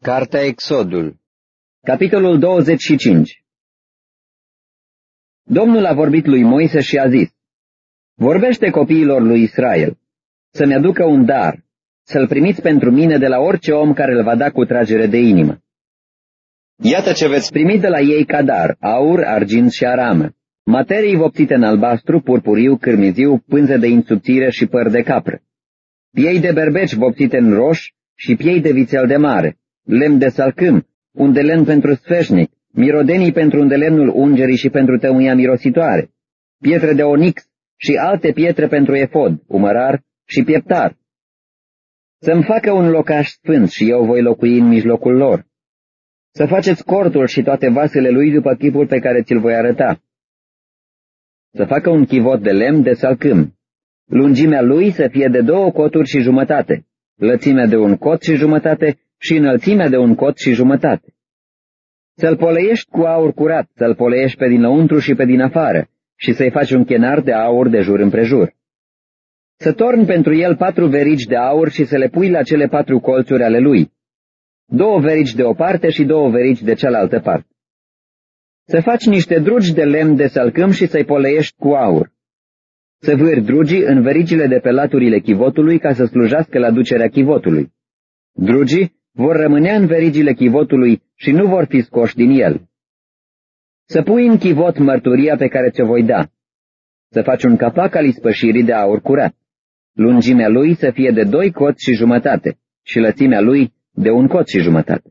Cartea Exodul Capitolul 25 Domnul a vorbit lui Moise și a zis, Vorbește copiilor lui Israel, să-mi aducă un dar, să-l primiți pentru mine de la orice om care îl va da cu tragere de inimă. Iată ce veți primi de la ei ca dar, aur, argint și aramă, materii voptite în albastru, purpuriu, cârmiziu, pânze de insubțire și păr de capră, piei de berbeci voptite în roș și piei de vițel de mare, lemn de salcâm, un de lemn pentru sfeșnic, mirodenii pentru un de lemnul ungerii și pentru tămâia mirositoare, pietre de onix și alte pietre pentru efod, umărar și pieptar. Să-mi facă un locaș sfânt și eu voi locui în mijlocul lor. Să faceți cortul și toate vasele lui după chipul pe care ți-l voi arăta. Să facă un chivot de lemn de salcâm. Lungimea lui să fie de două coturi și jumătate, lățimea de un cot și jumătate și înălțimea de un cot și jumătate. Să-l poleiești cu aur curat, să-l poleiești pe dinăuntru și pe din afară, și să-i faci un chenar de aur de jur împrejur. Să torni pentru el patru verici de aur și să le pui la cele patru colțuri ale lui, două verici de o parte și două verici de cealaltă parte. Să faci niște drugi de lemn de salcâm și să-i poleiești cu aur. Să vâri drugii în vericile de pe laturile chivotului ca să slujească la ducerea chivotului. Drugii vor rămânea în verigile chivotului și nu vor fi scoși din el. Să pui în chivot mărturia pe care ți-o voi da. Să faci un capac al ispășirii de aur curat. Lungimea lui să fie de doi coți și jumătate și lățimea lui de un cot și jumătate.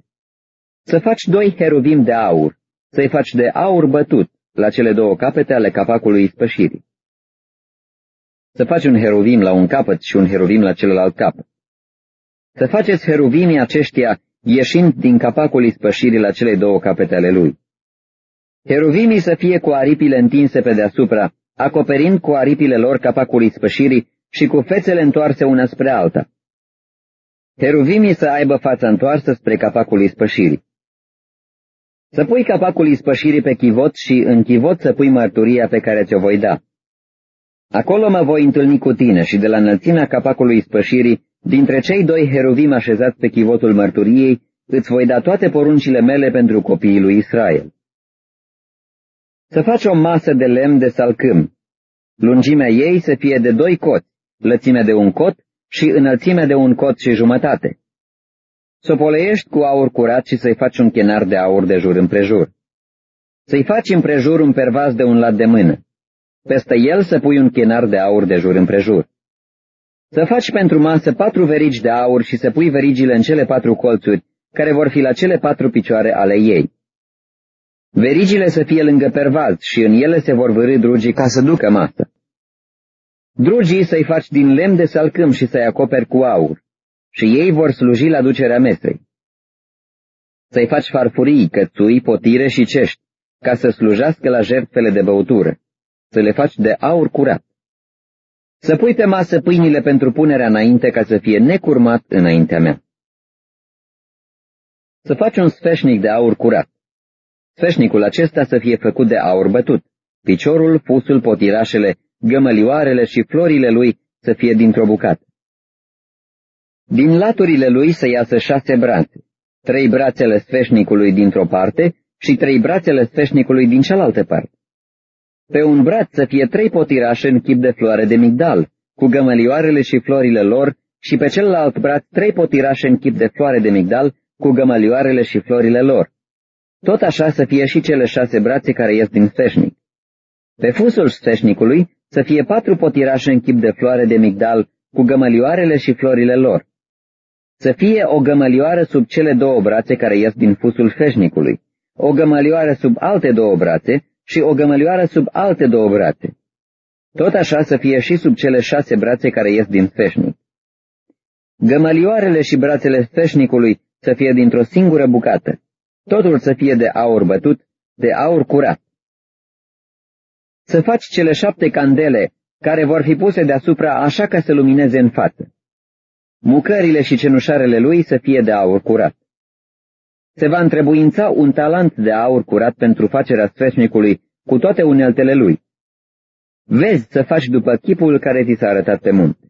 Să faci doi heruvim de aur, să-i faci de aur bătut la cele două capete ale capacului ispășirii. Să faci un heruvim la un capăt și un heruvim la celălalt capăt. Să faceți heruvimii aceștia ieșind din capacul ispășirii la cele două capete ale lui. Heruvimii să fie cu aripile întinse pe deasupra, acoperind cu aripile lor capacul ispășirii și cu fețele întoarse una spre alta. Heruvimii să aibă fața întoarsă spre capacul ispășirii. Să pui capacul ispășirii pe chivot și în chivot să pui mărturia pe care ți-o voi da. Acolo mă voi întâlni cu tine și de la înălțimea capacului ispășirii Dintre cei doi heruvim așezați pe chivotul mărturiei, îți voi da toate poruncile mele pentru copiii lui Israel. Să faci o masă de lemn de salcâm. Lungimea ei să fie de doi coți, lățimea de un cot și înălțimea de un cot și jumătate. Să o poleiești cu aur curat și să-i faci un chenar de aur de jur împrejur. Să-i faci împrejur un pervaz de un lat de mână. Peste el să pui un chenar de aur de jur împrejur. Să faci pentru masă patru verigi de aur și să pui verigile în cele patru colțuri, care vor fi la cele patru picioare ale ei. Verigile să fie lângă pervaz și în ele se vor vârâ drugii ca să ducă masă. Drugii să-i faci din lemn de salcâm și să-i acoperi cu aur, și ei vor sluji la ducerea mesei. Să-i faci farfurii, cățui, potire și cești, ca să slujească la jertfele de băutură, să le faci de aur curat. Să pui pe masă pâinile pentru punerea înainte ca să fie necurmat înaintea mea. Să faci un sfeșnic de aur curat. Sfeșnicul acesta să fie făcut de aur bătut. Piciorul, fusul, potirașele, gămălioarele și florile lui să fie dintr-o bucată. Din laturile lui să iasă șase brațe, trei brațele sfeșnicului dintr-o parte și trei brațele sfeșnicului din cealaltă parte. Pe un braț să fie trei potirașe în chip de floare de migdal, cu gămălioarele și florile lor, și pe celălalt braț trei potirașe în chip de floare de migdal, cu gămălioarele și florile lor. Tot așa să fie și cele șase brațe care ies din steșnic. Pe fusul steșnicului să fie patru potirașe în chip de floare de migdal, cu gămălioarele și florile lor. Să fie o gămălioară sub cele două brațe care ies din fusul feșnicului, o gămălioară sub alte două brațe și o gămălioară sub alte două brațe. Tot așa să fie și sub cele șase brațe care ies din feșnic. Gămălioarele și brațele feșnicului să fie dintr-o singură bucată, totul să fie de aur bătut, de aur curat. Să faci cele șapte candele care vor fi puse deasupra așa ca să lumineze în față. Mucările și cenușarele lui să fie de aur curat se va întrebuința un talent de aur curat pentru facerea sfeșnicului cu toate uneltele lui. Vezi să faci după chipul care ți s-a arătat pe munte.